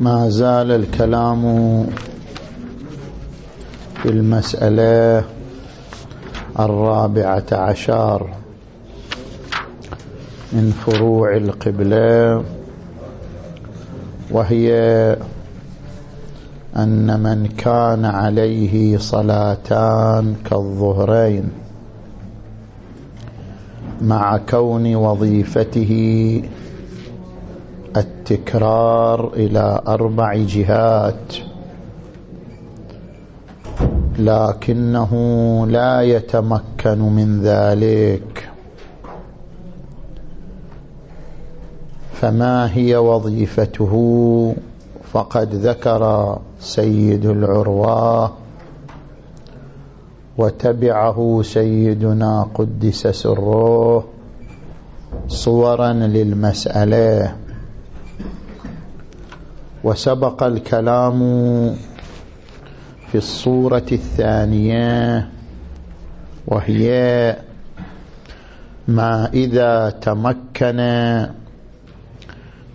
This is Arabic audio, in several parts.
ما زال الكلام في المسألة الرابعة عشر من فروع القبلة وهي أن من كان عليه صلاتان كالظهرين مع كون وظيفته التكرار إلى أربع جهات. لكنه لا يتمكن من ذلك. فما هي وظيفته؟ فقد ذكر سيد العروة وتبعه سيدنا قدس سره صورا للمسألة. وسبق الكلام في الصورة الثانية وهي ما إذا تمكن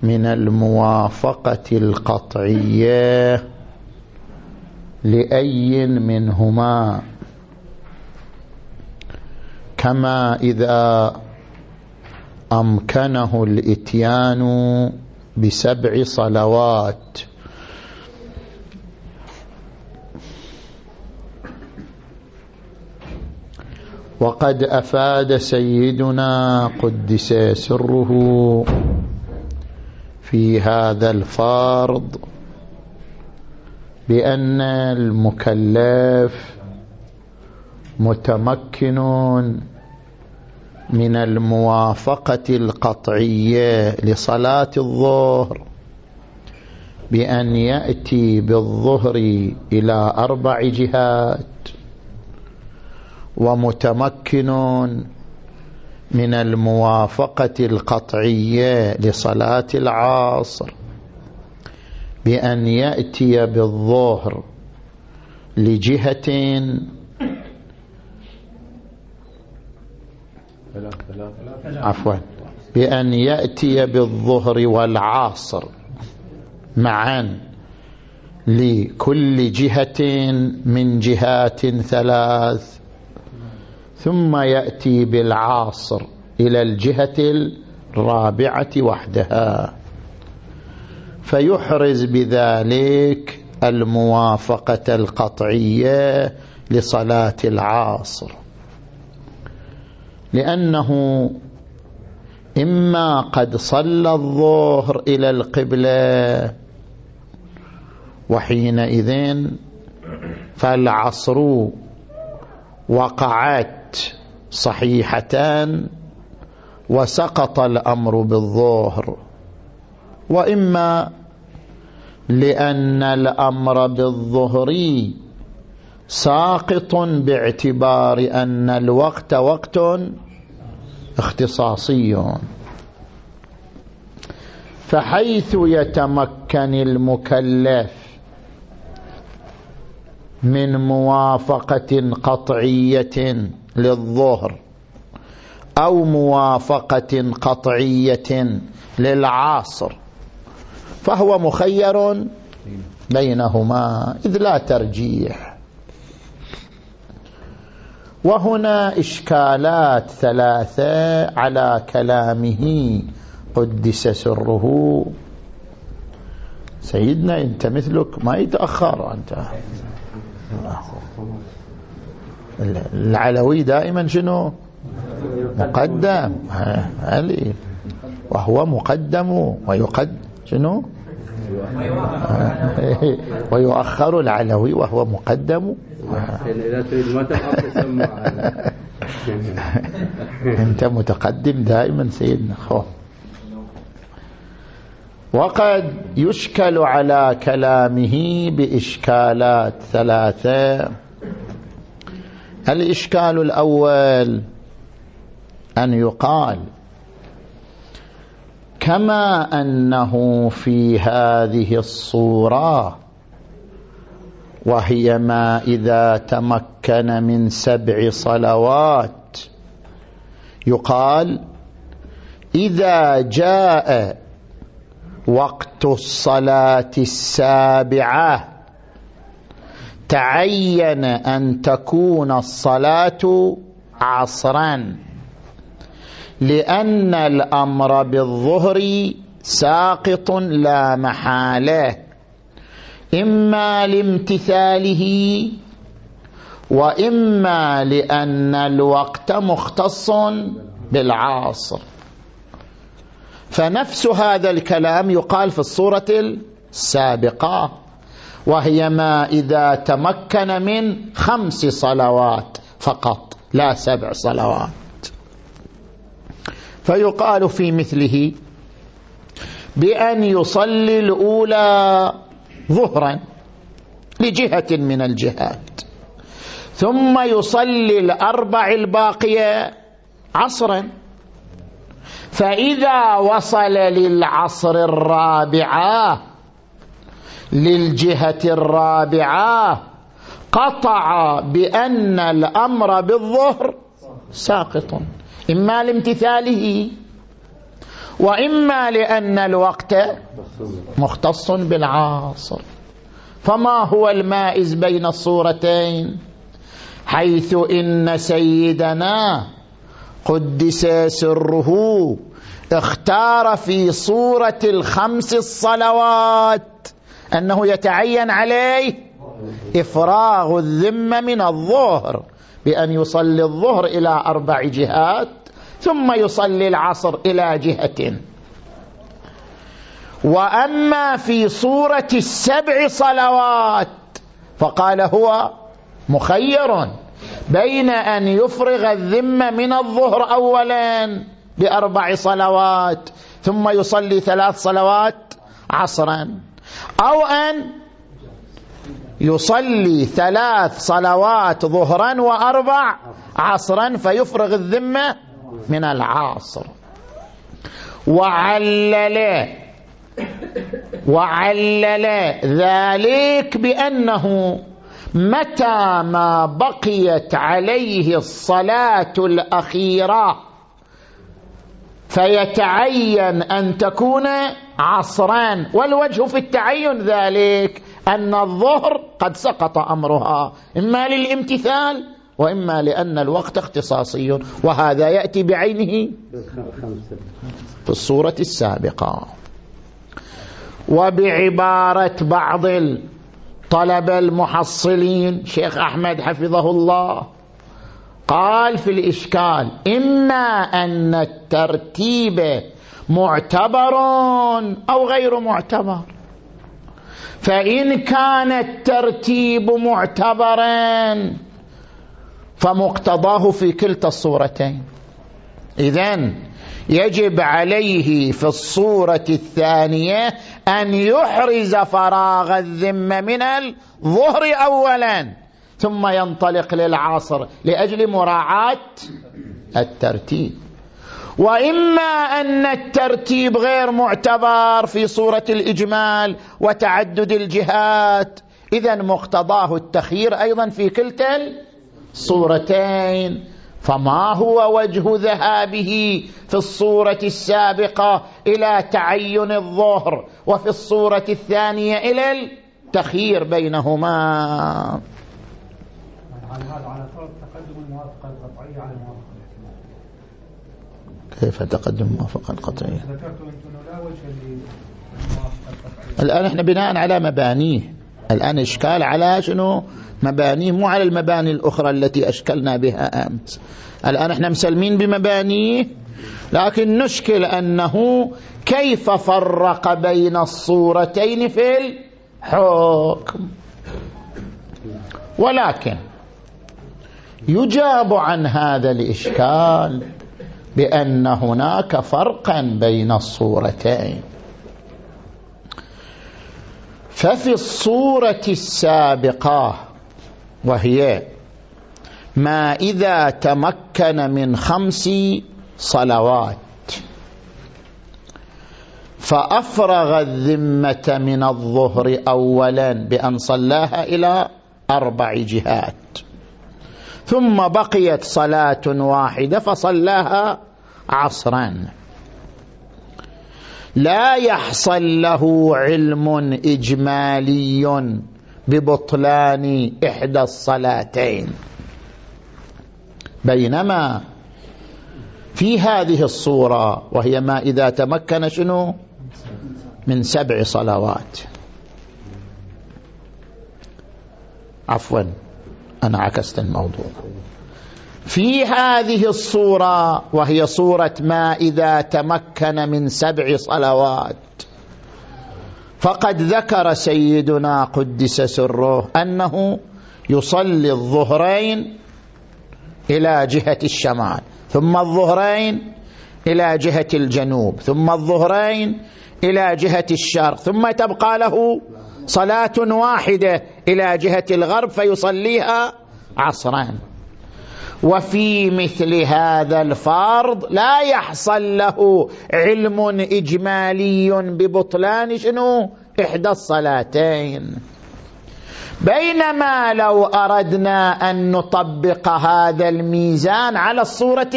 من الموافقة القطعية لأي منهما. كما إذا أمكنه الإتيان بسبع صلوات. وقد أفاد سيدنا قدس سره في هذا الفرض بأن المكلف متمكن من الموافقة القطعية لصلاة الظهر بأن يأتي بالظهر إلى أربع جهات ومتمكن من الموافقة القطعية لصلاة العصر بأن يأتي بالظهر لجهة عفوا. بأن يأتي بالظهر والعصر معا لكل جهة من جهات ثلاث ثم يأتي بالعاصر إلى الجهة الرابعة وحدها. فيحرز بذلك الموافقة القطعية لصلاة العاصر. لأنه إما قد صلى الظهر إلى القبلة وحينئذ فالعصر وقعت صحيحتان وسقط الأمر بالظهر وإما لأن الأمر بالظهر ساقط باعتبار أن الوقت وقت اختصاصي فحيث يتمكن المكلف من موافقة قطعية للظهر أو موافقة قطعية للعاصر فهو مخير بينهما إذ لا ترجيح. وهنا إشكالات ثلاثة على كلامه. قدس سره. سيدنا أنت مثلك ما يتأخر أنت. العلوي دائما شنو؟ مقدم. علي. وهو مقدم ويقد شنو؟ ويؤخر العلوي وهو مقدم. أنت متقدم دائما سيدنا. خو وقد يشكل على كلامه بإشكالات ثلاثة. الإشكال الأول أن يقال كما أنه في هذه الصورة وهي ما إذا تمكن من سبع صلوات. يقال إذا جاء وقت الصلاة السابعة تعين أن تكون الصلاة عصرا. لأن الأمر بالظهر ساقط لا محالة. إما لامتثاله وإما لأن الوقت مختص بالعاصر. فنفس هذا الكلام يقال في الصورة السابقة وهي ما إذا تمكن من خمس صلوات فقط لا سبع صلوات. فيقال في مثله بأن يصلي الأولى ظهرا لجهة من الجهات ثم يصلي الأربع الباقية عصرا فإذا وصل للعصر الرابعة للجهة الرابعة قطع بأن الأمر بالظهر ساقط. إما لامتثاله وإما لأن الوقت مختص بالعاصر. فما هو المائز بين الصورتين؟ حيث إن سيدنا قدس سره اختار في صورة الخمس الصلوات أنه يتعين عليه إفراغ الذمة من الظهر. بأن يصلي الظهر إلى أربع جهات ثم يصلي العصر إلى جهة. وأما في صورة السبع صلوات فقال هو مخير بين أن يفرغ الذمة من الظهر أولا بأربع صلوات ثم يصلي ثلاث صلوات عصرا أو أن يصلي ثلاث صلوات ظهرا وأربع عصرا فيفرغ الذمة من العاصر وعلل وعلل ذلك بأنه متى ما بقيت عليه الصلاة الأخيرة فيتعين أن تكون عصرا. والوجه في التعين ذلك أن الظهر قد سقط أمرها إما للامتثال وإما لأن الوقت اختصاصي وهذا يأتي بعينه في الصورة السابقة. وبعبارة بعض الطلبة المحصلين شيخ أحمد حفظه الله قال في الإشكال إما أن الترتيب معتبر أو غير معتبر. فإن كان الترتيب معتبرا فمقتضاه في كلتا الصورتين. إذن يجب عليه في الصورة الثانية أن يحرز فراغ الذمة من الظهر أولا ثم ينطلق للعصر لأجل مراعاة الترتيب. وإما أن الترتيب غير معتبر في صورة الإجمال وتعدد الجهات. إذا مقتضاه التخيير أيضا في كلتا الصورتين. فما هو وجه ذهابه في الصورة السابقة إلى تعين الظهر وفي الصورة الثانية إلى التخيير بينهما؟ على تقدم الموافقة القطعية على الموافقة؟ كيف تقدم لا وجه الآن إحنا بناء على مبانيه. الآن إشكال على شنو؟ مبانيه مو على المباني الأخرى التي أشكلنا بها أمس. الآن إحنا مسلمين بمبانيه لكن نشكل أنه كيف فرق بين الصورتين في الحكم. ولكن يجاب عن هذا الإشكال بأن هناك فرقا بين الصورتين. ففي الصورة السابقة وهي ما إذا تمكن من خمس صلوات فأفرغ الذمة من الظهر أولا بأن صلاها إلى أربع جهات. ثم بقيت صلاة واحدة فصلاها عصرا. لا يحصل له علم إجمالي ببطلان إحدى الصلاتين. بينما في هذه الصورة وهي ما إذا تمكن شنو؟ من سبع صلوات. عفوا. أنا عكست الموضوع. في هذه الصورة وهي صورة ما إذا تمكن من سبع صلوات. فقد ذكر سيدنا قدس سره أنه يصلي الظهرين إلى جهة الشمال ثم الظهرين إلى جهة الجنوب ثم الظهرين إلى جهة الشرق ثم تبقى له صلاة واحدة. إلى جهة الغرب فيصليها عصرا وفي مثل هذا الفرض لا يحصل له علم إجمالي ببطلان شنو؟ إحدى الصلاتين. بينما لو أردنا أن نطبق هذا الميزان على الصورة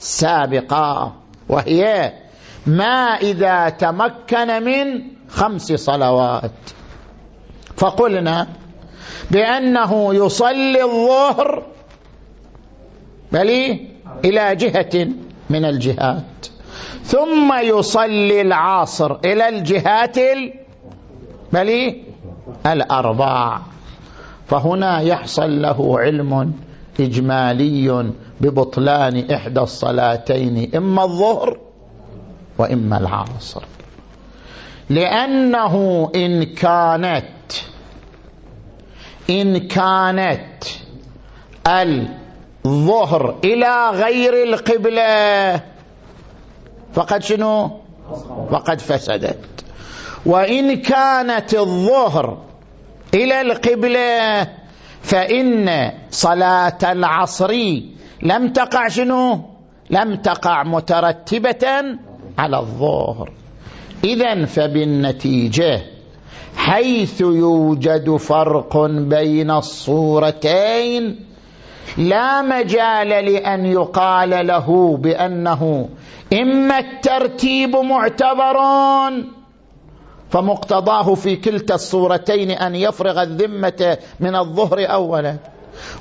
السابقة وهي ما إذا تمكن من خمس صلوات. فقلنا بأنه يصلي الظهر بل إلى جهة من الجهات. ثم يصلي العصر إلى الجهات بل الأربع فهنا يحصل له علم إجمالي ببطلان إحدى الصلاتين إما الظهر وإما العصر. لأنه إن كانت إن كانت الظهر إلى غير القبلة فقد شنو؟ فقد فسدت. وإن كانت الظهر إلى القبلة فإن صلاة العصر لم تقع شنو؟ لم تقع مترتبة على الظهر. إذا فبالنتيجة حيث يوجد فرق بين الصورتين لا مجال لأن يقال له بأنه إما الترتيب معتبر فمقتضاه في كلتا الصورتين أن يفرغ الذمة من الظهر أولا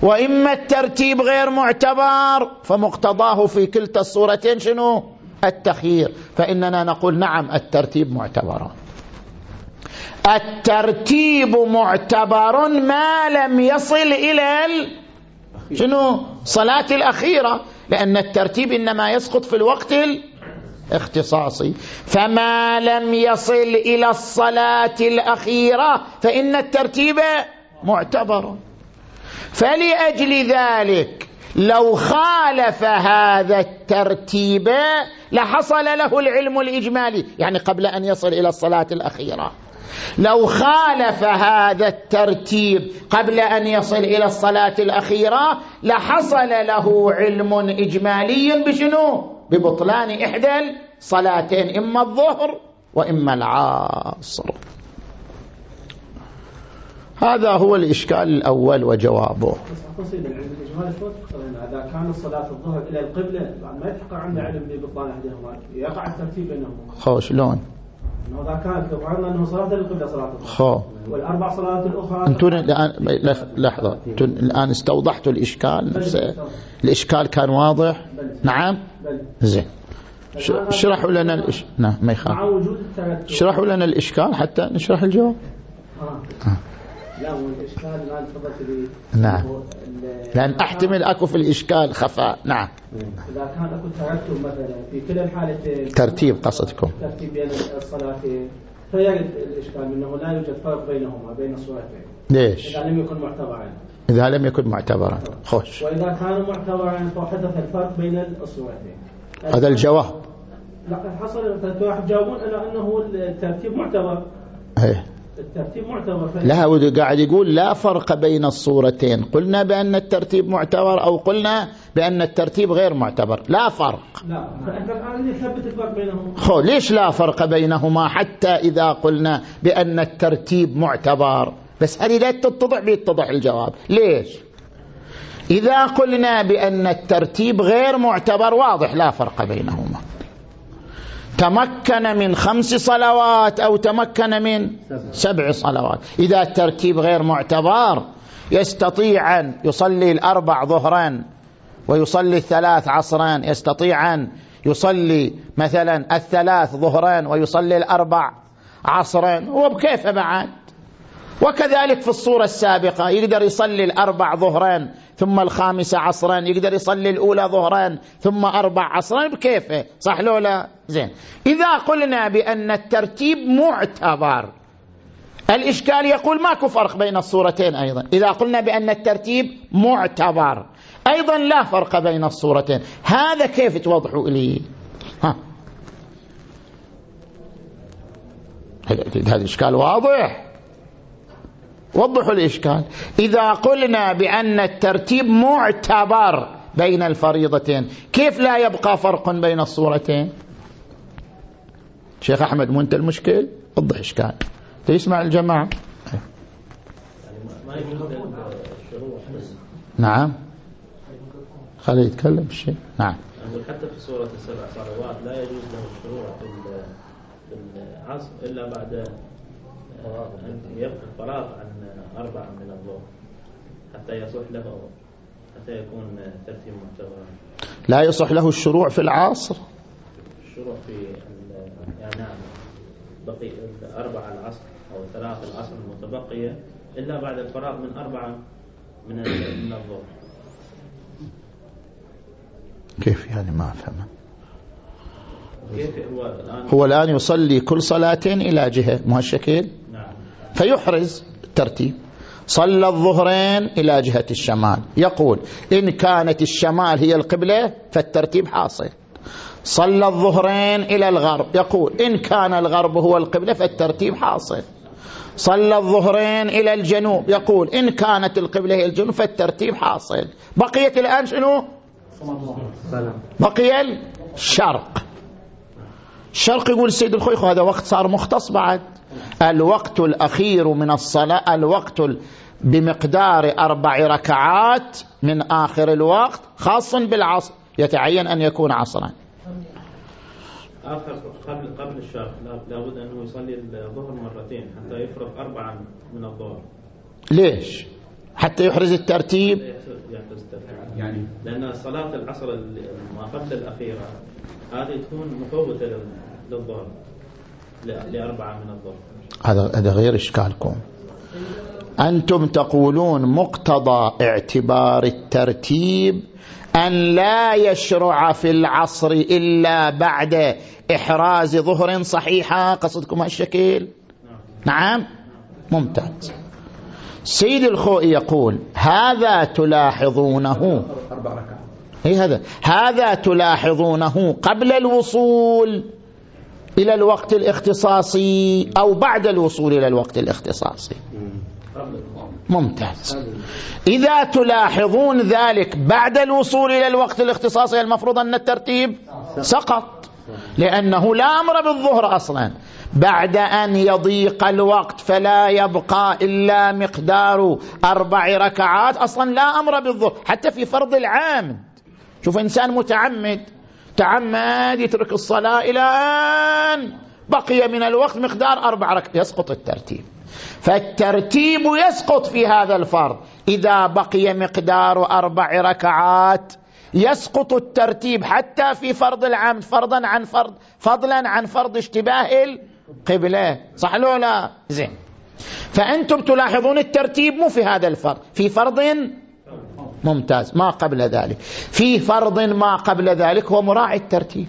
وإما الترتيب غير معتبر فمقتضاه في كلتا الصورتين شنو؟ التخيير فإننا نقول نعم الترتيب معتبر الترتيب معتبر ما لم يصل إلى شنو؟ صلاة الأخيرة. لأن الترتيب إنما يسقط في الوقت الاختصاصي. فما لم يصل إلى الصلاة الأخيرة فإن الترتيب معتبر. فلأجل ذلك لو خالف هذا الترتيب لحصل له العلم الإجمالي يعني قبل أن يصل إلى الصلاة الأخيرة. لو خالف هذا الترتيب قبل أن يصل إلى الصلاة الأخيرة لحصل له علم إجمالي بشنو؟ ببطلان إحدى الصلاتين إما الظهر وإما العصر. هذا هو الإشكال الأول وجوابه. إذا كان صلاة الظهر إلى القبلة ما يتحقق عندنا علم ببطلان أحدهما يقع الترتيب بينهما. خوش لون. صلاة خو والأربع صلوات الأخرى. أنتم الآن لحظة. أنتم الآن استوضحتوا الإشكال. نفسه الإشكال كان واضح؟ نعم؟ زين. اشرحوا لنا الإش... نعم ما وجود اشرحوا لنا الإشكال حتى نشرح الجواب. آه. آه. لا ما تفضلت نعم. لأن أحتمل أكو في الإشكال خفاء. نعم. إذا كان أكو ترتب مثلا في كلا الحالتين ترتيب قصدكم. ترتيب بين الصلاتين فيرد الإشكال أنه لا يوجد فرق بينهما بين الصورتين ليش؟ إذا لم يكن معتبرا. إذا لم يكن معتبرا. خوش. وإذا كان معتبرا فحدث الفرق بين الصورتين هذا الجواب. لقد حصل واحد جاوبون على أنه الترتيب معتبر. إيه. الترتيب معتبر لا قاعد يقول لا فرق بين الصورتين. قلنا بأن الترتيب معتبر أو قلنا بأن الترتيب غير معتبر. لا فرق. لا فأنت الآن يثبت الفرق بينهما؟ خو ليش لا فرق بينهما حتى إذا قلنا بأن الترتيب معتبر؟ بس هذه لا تتضح بيتضح الجواب. ليش؟ إذا قلنا بأن الترتيب غير معتبر واضح لا فرق بينهما. تمكن من خمس صلوات أو تمكن من سبع صلوات. إذا الترتيب غير معتبر يستطيع أن يصلي الأربع ظهرا ويصلي الثلاث عصرا يستطيع أن يصلي مثلا الثلاث ظهرا ويصلي الأربع عصرا وبكيف بعد. وكذلك في الصورة السابقة يقدر يصلي الأربع ظهران ثم الخامسة عصرا يقدر يصلي الأولى ظهران ثم أربع عصرا بكيفه. صح لو لا؟ زين. إذا قلنا بأن الترتيب معتبر الإشكال يقول ماكو فرق بين الصورتين أيضا. إذا قلنا بأن الترتيب معتبر أيضا لا فرق بين الصورتين. هذا كيف توضحوا لي ها. هذا الإشكال واضح؟ وضحوا الإشكال. إذا قلنا بأن الترتيب معتبر بين الفريضتين كيف لا يبقى فرق بين الصورتين؟ شيخ أحمد مو أنت المشكل؟ وضح إشكال. تسمع الجماعة؟ نعم. خليه يتكلم الشيء نعم. حتى في سورة السبع صلوات لا يجوز له الشروع في العصر إلا بعد يبقى الفراغ عن أربعة من الظهر حتى يصح له حتى يكون ترتيب معتبرا لا يصح له الشروع في العصر. الشروع في يعني نعم بقي أربعة العصر أو ثلاث العصر المتبقية إلا بعد الفراغ من أربعة من من الظهر. كيف يعني ما أفهم؟ هو الآن؟ يصلي كل صلاتين إلى جهة مهالشكل نعم فيحرز الترتيب صلى الظهرين إلى جهة الشمال. يقول إن كانت الشمال هي القبلة فالترتيب حاصل. صلى الظهرين إلى الغرب. يقول إن كان الغرب هو القبلة فالترتيب حاصل. صلى الظهرين إلى الجنوب. يقول إن كانت القبلة هي الجنوب فالترتيب حاصل. بقية الآن شنو؟ بقي الشرق. الشرق يقول السيد الخويخ هذا وقت صار مختص بعد. الوقت الأخير من الصلاة الوقت بمقدار أربع ركعات من آخر الوقت خاص بالعصر يتعين أن يكون عصرا. آخر قبل قبل الشرق لابد أنه يصلي الظهر مرتين حتى يفرغ أربعا من الظهر. ليش؟ حتى يحرز الترتيب؟ يحرز الترتيب. يعني لأن صلاة العصر ما قبل الأخيرة هذه تكون مفوتة للظهر لأربعة من الظهر هذا هذا غير إشكالكم. أنتم تقولون مقتضى اعتبار الترتيب أن لا يشرع في العصر إلا بعد إحراز ظهر صحيحة قصدكم هالشكل نعم. ممتاز. سيد الخوئي يقول هذا تلاحظونه. إيه هذا. هذا تلاحظونه قبل الوصول إلى الوقت الاختصاصي أو بعد الوصول إلى الوقت الاختصاصي. ممتاز. إذا تلاحظون ذلك بعد الوصول إلى الوقت الاختصاصي المفروض أن الترتيب؟ سقط. لأنه لا أمر بالظهر أصلا. بعد أن يضيق الوقت فلا يبقى إلا مقدار أربع ركعات أصلا لا أمر بالظهر حتى في فرض العام. شوف إنسان متعمد تعمد يترك الصلاة إلى أن بقي من الوقت مقدار أربع ركعات يسقط الترتيب. فالترتيب يسقط في هذا الفرض. إذا بقي مقدار أربع ركعات يسقط الترتيب حتى في فرض العمد فرضا عن فرض فضلا عن فرض اشتباه القبلة. صح لو لا زين. فأنتم تلاحظون الترتيب مو في هذا الفرض في فرض ممتاز ما قبل ذلك. في فرض ما قبل ذلك هو مراعي الترتيب.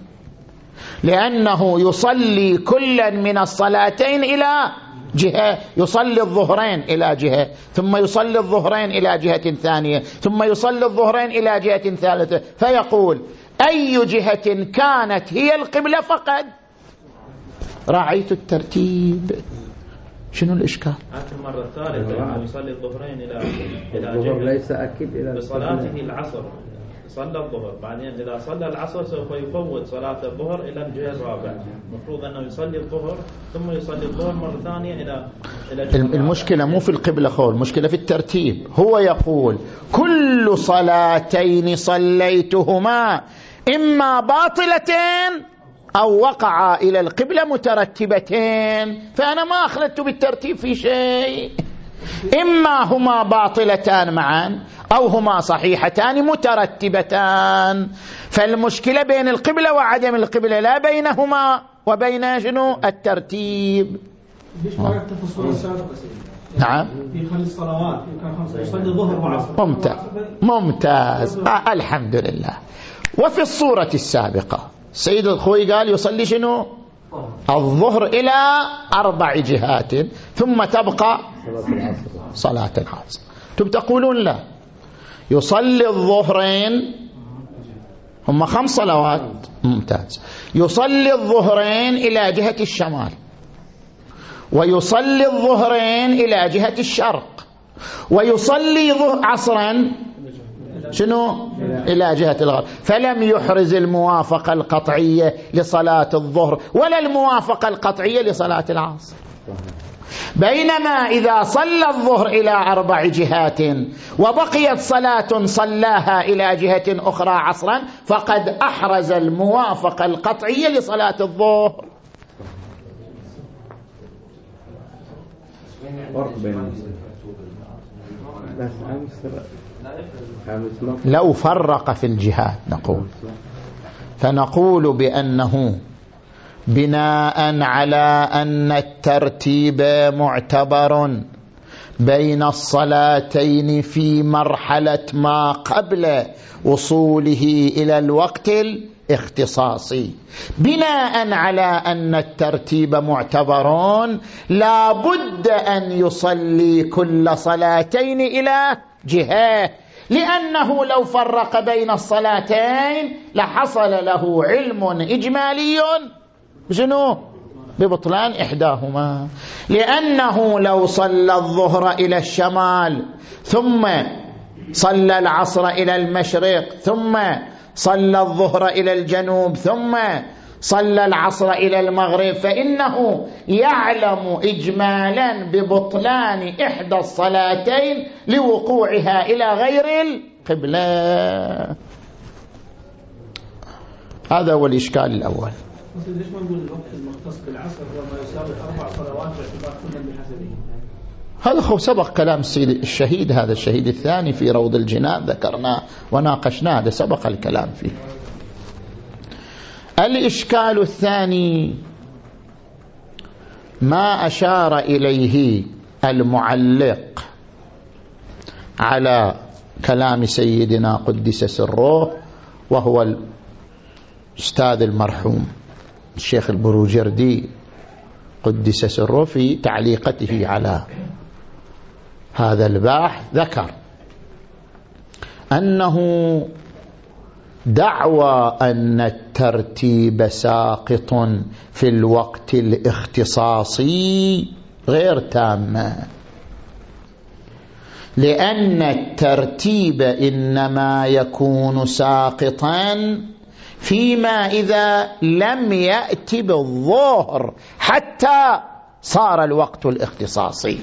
لأنه يصلي كلا من الصلاتين إلى جهة يصلي الظهرين إلى جهة ثم يصلي الظهرين إلى جهة ثانية ثم يصلي الظهرين إلى جهة ثالثة. فيقول أي جهة كانت هي القبلة فقد راعيت الترتيب. شنو الإشكال؟ حتى المرة الثالثة أنه يصلي الظهرين إلى إلى الظهر ليس أكيد إلى بصلاته العصر. صلى الظهر. بعدين إذا صلى العصر سوف يفوت صلاة الظهر إلى الجهة الرابعة. المفروض أنه يصلي الظهر ثم يصلي الظهر مرة ثانية إلى إلى. المشكلة مو في القبلة خول المشكلة في الترتيب. هو يقول كل صلاتين صليتهما إما باطلتين أو وقعا إلى القبلة مترتبتين فأنا ما أخلدت بالترتيب في شيء. إما هما باطلتان معا أو هما صحيحتان مترتبتان. فالمشكلة بين القبلة وعدم القبلة لا بينهما وبين شنو؟ الترتيب. ليش ما عرفت في الصورة السابقة سيدي؟ نعم. في خمس صلوات كان خمسة يصلي الظهر وعصر ممتاز. ممتاز. آه الحمد لله. وفي الصورة السابقة سيد الخوي قال يصلي شنو؟ الظهر إلى أربع جهات ثم تبقى صلاة العصر. أنتم تقولون لا. يصلي الظهرين هم خمس صلوات. ممتاز. يصلي الظهرين إلى جهة الشمال ويصلي الظهرين إلى جهة الشرق ويصلي عصرا شنو؟ إلى جهة الغرب. فلم يحرز الموافقة القطعية لصلاة الظهر ولا الموافقة القطعية لصلاة العصر. بينما إذا صلى الظهر إلى أربع جهات وبقيت صلاة صلاها إلى جهة أخرى عصرا فقد أحرز الموافقة القطعية لصلاة الظهر. بس أمس لو فرق في الجهات نقول. فنقول بأنه بناء على أن الترتيب معتبر بين الصلاتين في مرحلة ما قبل وصوله إلى الوقت الاختصاصي بناء على أن الترتيب معتبر لا بد أن يصلي كل صلاتين إلى جهة لأنه لو فرق بين الصلاتين لحصل له علم إجمالي. شنو؟ ببطلان إحداهما. لأنه لو صلى الظهر إلى الشمال ثم صلى العصر إلى المشرق ثم صلى الظهر إلى الجنوب ثم صلى العصر إلى المغرب فإنه يعلم إجمالا ببطلان إحدى الصلاتين لوقوعها إلى غير القبلة. هذا هو الإشكال الأول. بس ليش ما نقول الوقت المختص بالعصر؟ هو ما يساوي أربع صلوات باعتبار كل بحسبه هذا هو سبق كلام السيد الشهيد هذا الشهيد الثاني في روض الجنان ذكرناه وناقشناه هذا سبق الكلام فيه. الإشكال الثاني ما أشار إليه المعلق على كلام سيدنا قدس سره وهو الأستاذ المرحوم الشيخ البروجردي قدس سره في تعليقته على هذا الباحث ذكر أنه دعوى أن الترتيب ساقط في الوقت الاختصاصي غير تامة لأن الترتيب إنما يكون ساقطا فيما إذا لم يأتي بالظهر حتى صار الوقت الاختصاصي.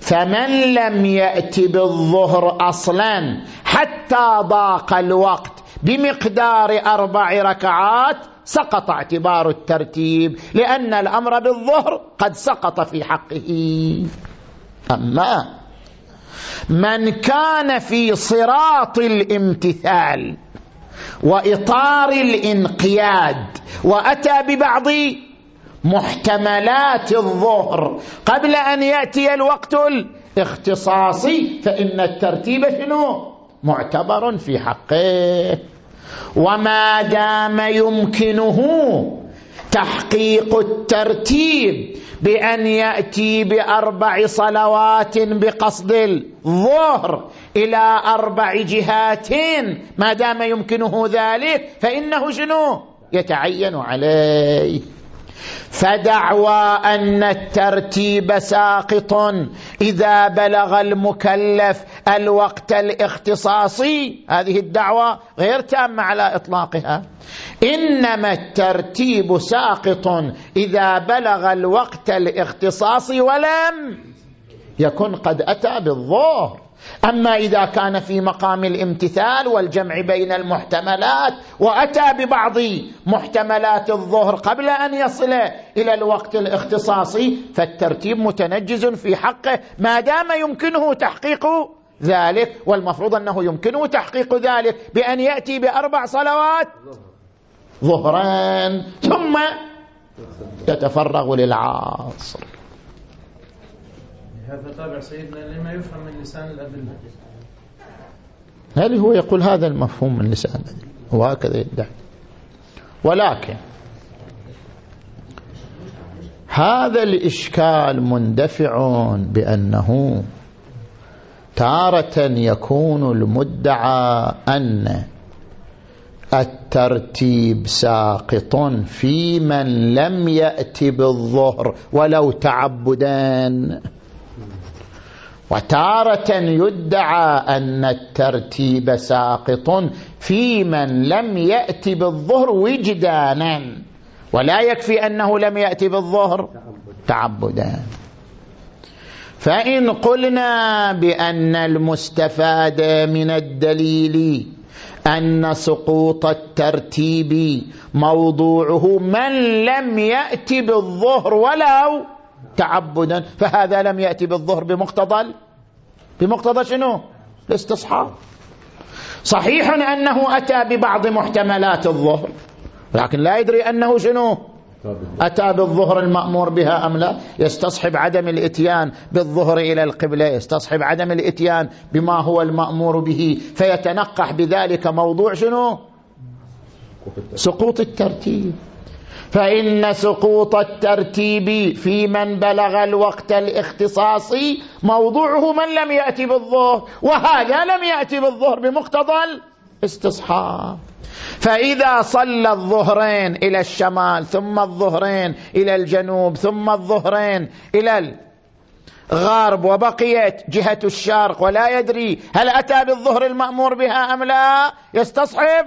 فمن لم يأت بالظهر أصلا حتى ضاق الوقت بمقدار أربع ركعات سقط اعتبار الترتيب لأن الأمر بالظهر قد سقط في حقه. أما من كان في صراط الامتثال وإطار الانقياد وأتى ببعض محتملات الظهر قبل أن يأتي الوقت الاختصاصي فإن الترتيب شنو؟ معتبر في حقه. وما دام يمكنه تحقيق الترتيب بأن يأتي بأربع صلوات بقصد الظهر إلى أربع جهات ما دام يمكنه ذلك فإنه شنو؟ يتعين عليه. فدعوى أن الترتيب ساقط إذا بلغ المكلف الوقت الاختصاصي هذه الدعوة غير تامة على إطلاقها. إنما الترتيب ساقط إذا بلغ الوقت الاختصاصي ولم يكن قد أتى بالظهر. أما إذا كان في مقام الامتثال والجمع بين المحتملات وأتى ببعض محتملات الظهر قبل أن يصل إلى الوقت الاختصاصي فالترتيب متنجز في حقه ما دام يمكنه تحقيق ذلك والمفروض أنه يمكنه تحقيق ذلك بأن يأتي بأربع صلوات ظهران ثم يتفرغ للعصر. هذا طابع سيدنا لما يفهم من لسان الأدلة. هل هو يقول هذا المفهوم من لسان الأدلة؟ هو هكذا يدعي. ولكن هذا الإشكال مندفع بأنه تارة يكون المدعى أن الترتيب ساقط في من لم يأت بالظهر ولو تعبدان. وتارة يدعى أن الترتيب ساقط في من لم يأت بالظهر وجدانا. ولا يكفي أنه لم يأت بالظهر. تعبدا فإن قلنا بأن المستفاد من الدليل أن سقوط الترتيب موضوعه من لم يأت بالظهر ولو تعبدا فهذا لم يأتي بالظهر بمقتضى بمقتضى شنو؟ الاستصحاب. صحيح أنه أتى ببعض محتملات الظهر لكن لا يدري أنه شنو؟ أتى بالظهر المأمور بها أم لا؟ يستصحب عدم الإتيان بالظهر إلى القبلة. يستصحب عدم الإتيان بما هو المأمور به. فيتنقح بذلك موضوع شنو؟ سقوط الترتيب. فإن سقوط الترتيب في من بلغ الوقت الاختصاصي موضوعه من لم يأتي بالظهر. وهذا لم يأتي بالظهر بمقتضى الاستصحاب. فإذا صلى الظهرين إلى الشمال ثم الظهرين إلى الجنوب ثم الظهرين إلى الغرب وبقيت جهة الشرق ولا يدري هل أتى بالظهر المأمور بها أم لا يستصحب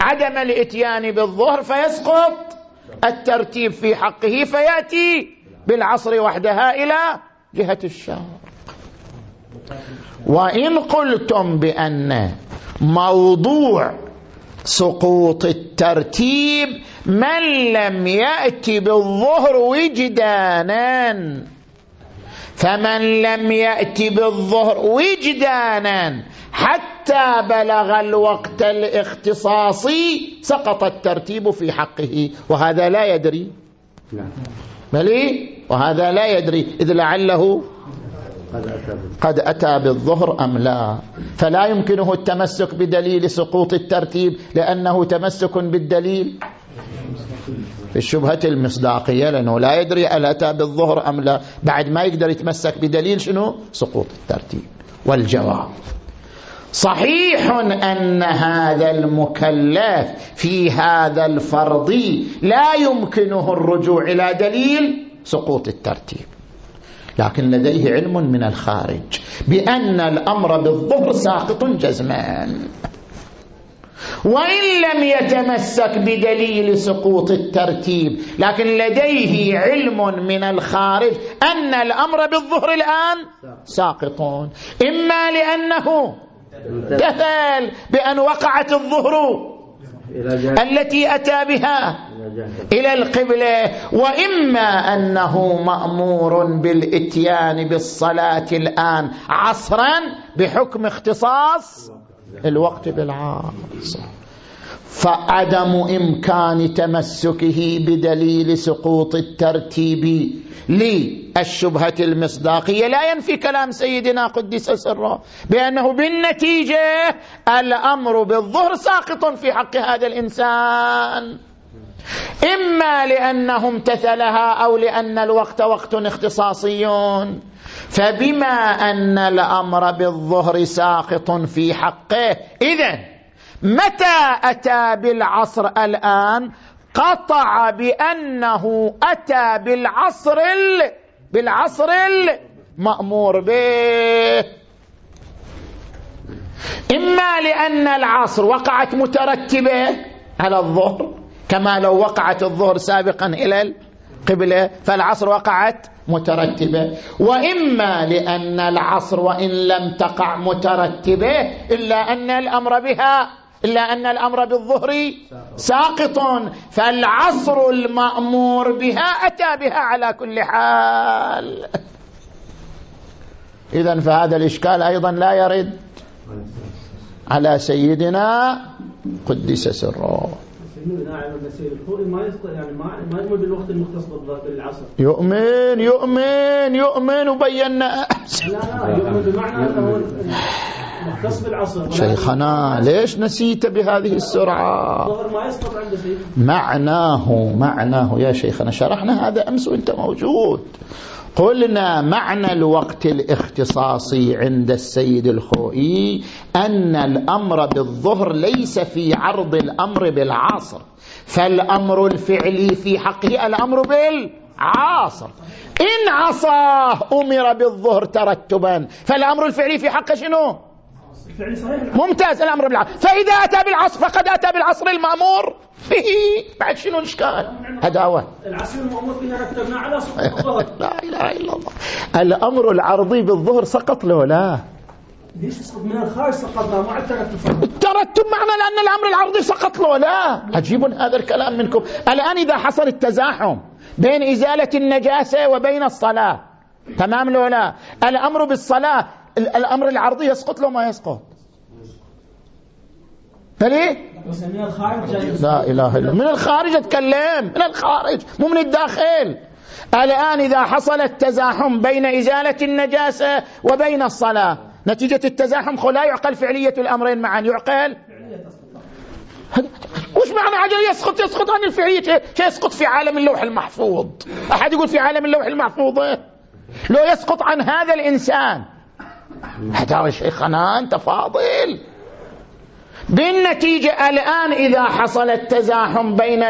عدم الإتيان بالظهر فيسقط الترتيب في حقه فيأتي بالعصر وحدها إلى جهة الشرق. وإن قلتم بأن موضوع سقوط الترتيب من لم يأتي بالظهر وجدانا. فمن لم يأتي بالظهر وجدانا حتى بلغ الوقت الاختصاصي سقط الترتيب في حقه وهذا لا يدري. بلي وهذا لا يدري إذ لعله قد أتى بالظهر. أم لا؟ فلا يمكنه التمسك بدليل سقوط الترتيب لأنه تمسك بالدليل. الشبهة المصداقية لأنه لا يدري هل أتى بالظهر أم لا. بعد ما يقدر يتمسك بدليل شنو؟ سقوط الترتيب. والجواب صحيح أن هذا المكلف في هذا الفرض لا يمكنه الرجوع إلى دليل سقوط الترتيب. لكن لديه علم من الخارج. بأن الأمر بالظهر ساقط جزمان وإن لم يتمسك بدليل سقوط الترتيب لكن لديه علم من الخارج أن الأمر بالظهر الآن ساقطون إما لأنه امتثل بأن وقعت الظهر التي أتى بها إلى القبلة. وإما أنه مأمور بالإتيان بالصلاة الآن عصرا بحكم اختصاص الوقت. بالعصر فعدم إمكان تمسكه بدليل سقوط الترتيب للشبهة المصداقية. لا ينفي كلام سيدنا قدس سره بأنه بالنتيجة الأمر بالظهر ساقط في حق هذا الإنسان. إما لأنه امتثلها أو لأن الوقت وقت اختصاصي. فبما أن الأمر بالظهر ساقط في حقه إذا متى أتى بالعصر الآن؟ قطع بأنه أتى بالعصر ال... بالعصر المأمور به. إما لأن العصر وقعت مترتبة على الظهر كما لو وقعت الظهر سابقا إلى القبلة فالعصر وقعت مترتبة وإما لأن العصر وإن لم تقع مترتبة إلا أن الأمر بها. إلا أن الأمر بالظهر ساقط. فالعصر المأمور بها أتى بها على كل حال. إذا فهذا الإشكال أيضا لا يرد على سيدنا قدس سره. يؤمن يؤمن يؤمن يؤمن وبينا. لا لا يؤمن بمعنى أنه مختص بالعصر. شيخنا ليش نسيت بهذه السرعة؟ ما يسقط عنده معناه معناه يا شيخنا شرحنا هذا أمس وأنت موجود. قلنا معنى الوقت الاختصاصي عند السيد الخوئي أن الأمر بالظهر ليس في عرض الأمر بالعصر فالأمر الفعلي في حقه الأمر بالعصر. إن عصاه أمر بالظهر ترتبا فالأمر الفعلي في حقه شنو؟ ممتاز الأمر بالعصر فإذا أتى بالعصر فقد أتى بالعصر المأمور به. بعد شنو الإشكال هداوة. العصر المأمور به رتبنا على لا إله إلا الله. الأمر العرضي بالظهر سقط له لا. ليش سقط؟ من الخارج سقطنا مع الترتب الترتب معنى لأن الأمر العرضي سقط له لا. عجيب هذا الكلام منكم. الآن إذا حصل التزاحم بين إزالة النجاسة وبين الصلاة تمام له لا؟ الأمر بالصلاة الأمر العرضي يسقط له ما يسقط. فليه لا إله إلا من الخارج أتكلم من الخارج مو من الداخل. الآن إذا حصل التزاحم بين إزالة النجاسة وبين الصلاة نتيجة التزاحم لا يعقل فعلية الأمرين معا يعقل؟ وش معنى عجل؟ يسقط يسقط عن الفعلية. يسقط في عالم اللوح المحفوظ؟ أحد يقول في عالم اللوح المحفوظ؟ لو يسقط عن هذا الإنسان هذا شيخنا أنت فاضل. بالنتيجة الآن إذا حصل التزاحم بين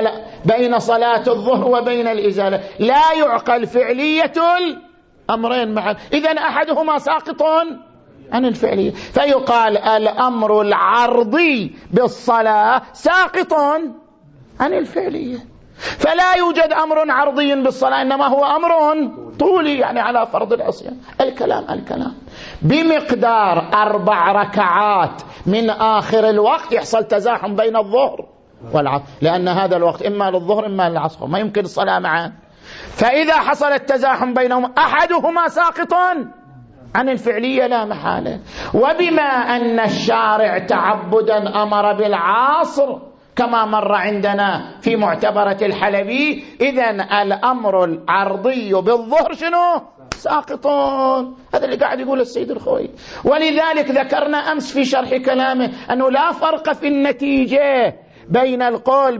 بين صلاة الظهر وبين الإزالة لا يعقل فعلية الأمرين معا. إذا أحدهما ساقط عن الفعلية. فيقال الأمر العرضي بالصلاة ساقط عن الفعلية. فلا يوجد أمر عرضي بالصلاة إنما هو أمر طولي يعني على فرض العصيان. الكلام الكلام. بمقدار أربع ركعات من آخر الوقت يحصل تزاحم بين الظهر والعصر لأن هذا الوقت إما للظهر إما للعصر ما يمكن الصلاة معا فإذا حصل التزاحم بينهم أحدهما ساقط عن الفعلية لا محالة. وبما أن الشارع تعبدا أمر بالعصر كما مر عندنا في معتبرة الحلبي. إذا الأمر العرضي بالظهر شنو؟ ساقطون. هذا اللي قاعد يقول السيد الخوي. ولذلك ذكرنا أمس في شرح كلامه أنه لا فرق في النتيجة بين القول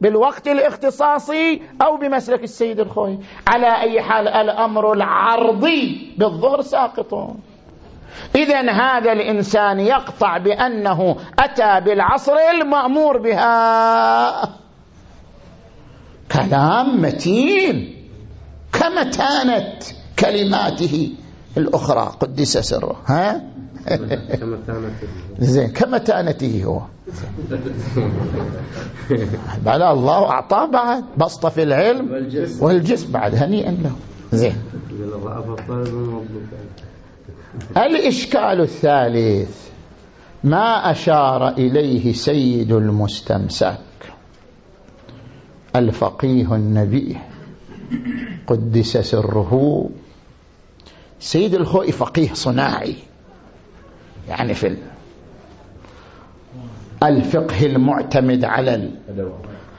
بالوقت الاختصاصي أو بمسلك السيد الخوي. على أي حال الأمر العرضي بالظهر ساقط إذا هذا الإنسان يقطع بأنه أتى بالعصر المأمور بها. كلام متين. كمتانة كلماته الأخرى قدس سره ها؟ زين كمتانته هو. بعد الله أعطاه بعد بسطة في العلم والجسم. بعد هنيئا له. زين. الإشكال الثالث ما أشار إليه سيد المستمسك الفقيه النبي قدس سره. سيد الخوئي فقيه صناعي يعني في الفقه المعتمد على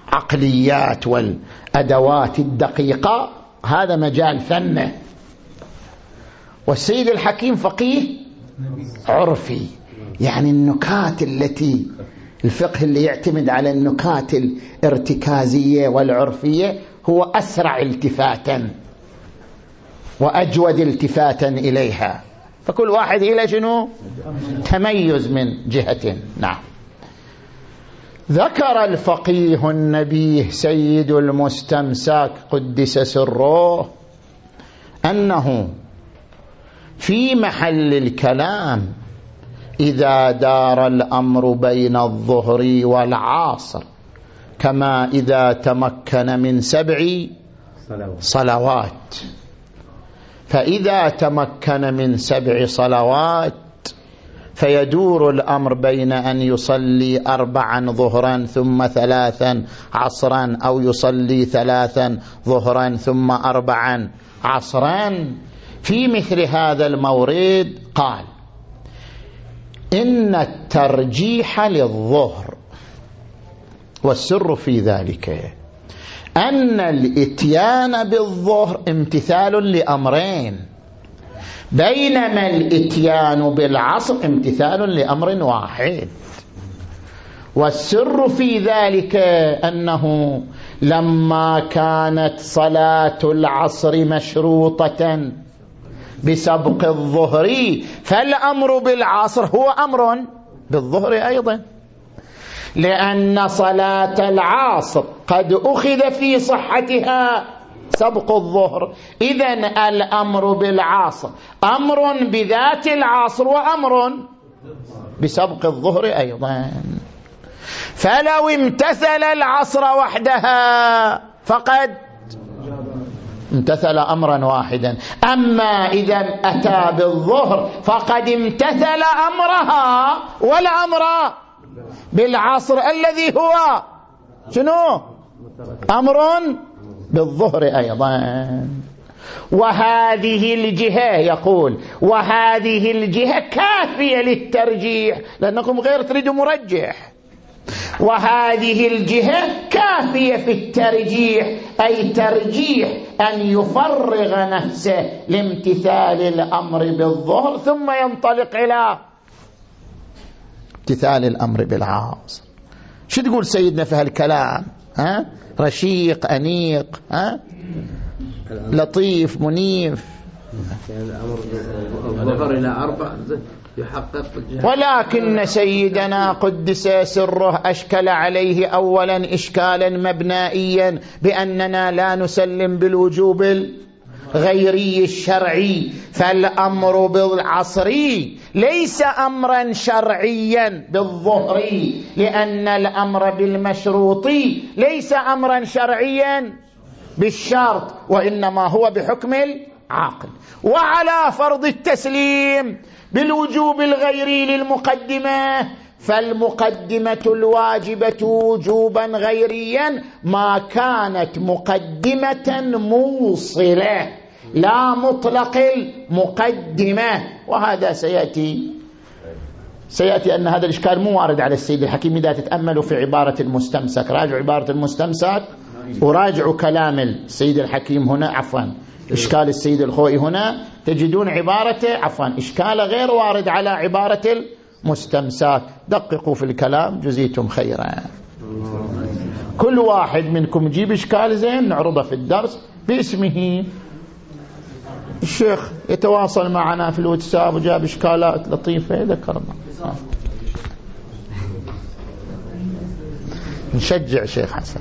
العقليات والأدوات الدقيقة هذا مجال فنه. والسيد الحكيم فقيه عرفي. يعني النكات التي الفقه اللي يعتمد على النكات الارتكازية والعرفية هو أسرع التفاتا وأجود التفاتا إليها. فكل واحد إلى شنو؟ تميز من جهة. نعم. ذكر الفقيه النبيه سيد المستمسك قدس سره أنه في محل الكلام. إذا دار الأمر بين الظهر والعصر كما إذا تمكن من سبع صلوات. فإذا تمكن من سبع صلوات فيدور الأمر بين أن يصلي أربعا ظهرا ثم ثلاثا عصرا أو يصلي ثلاثا ظهرا ثم أربعا عصرا. في مثل هذا المورد قال إن الترجيح للظهر والسر في ذلك أن الإتيان بالظهر امتثال لأمرين بينما الإتيان بالعصر امتثال لأمر واحد. والسر في ذلك أنه لما كانت صلاة العصر مشروطة بسبق الظهر. فالأمر بالعصر هو أمر بالظهر أيضا. لأن صلاة العصر قد أخذ في صحتها سبق الظهر. إذا الأمر بالعصر أمر بذات العصر وأمر بسبق الظهر أيضا. فلو امتثل العصر وحدها فقد امتثل امرا واحدا. أما إذا أتى بالظهر فقد امتثل أمرها والامر بالعصر الذي هو. شنو؟ أمر بالظهر أيضا. وهذه الجهة يقول وهذه الجهة كافية للترجيح لأنكم غير تريدوا مرجح. وهذه الجهة كافية في الترجيح أي ترجيح أن يفرغ نفسه لامتثال الأمر بالظهر ثم ينطلق إلى امتثال الأمر بالعاصر شو تقول سيدنا في هالكلام ها؟ رشيق أنيق ها؟ لطيف منيف الأمر إلى أربع ولكن سيدنا قدس سره أشكل عليه أولا إشكالا مبنائيا بأننا لا نسلم بالوجوب الغيري الشرعي فالأمر بالعصري ليس أمرا شرعيا بالظهري لأن الأمر بالمشروطي ليس أمرا شرعيا بالشرط وإنما هو بحكم العاقل وعلى فرض التسليم بالوجوب الغيري للمقدمة فالمقدمة الواجبة وجوبا غيريا ما كانت مقدمة موصلة لا مطلق المقدمة. وهذا سيأتي سيأتي أن هذا الإشكال مو وارد على السيد الحكيم إذا تتأملوا في عبارة المستمسك. راجعوا عبارة المستمسك وراجعوا كلام السيد الحكيم هنا عفوا. إشكال السيد الخوئي هنا. تجدون عبارته عفوا إشكال غير وارد على عبارة المستمساك. دققوا في الكلام جزيتم خيرا. كل واحد منكم يجيب إشكال زين نعرضه في الدرس باسمه. الشيخ يتواصل معنا في الواتساب وجاب إشكالات لطيفة ذكرنا. نشجع شيخ حسن.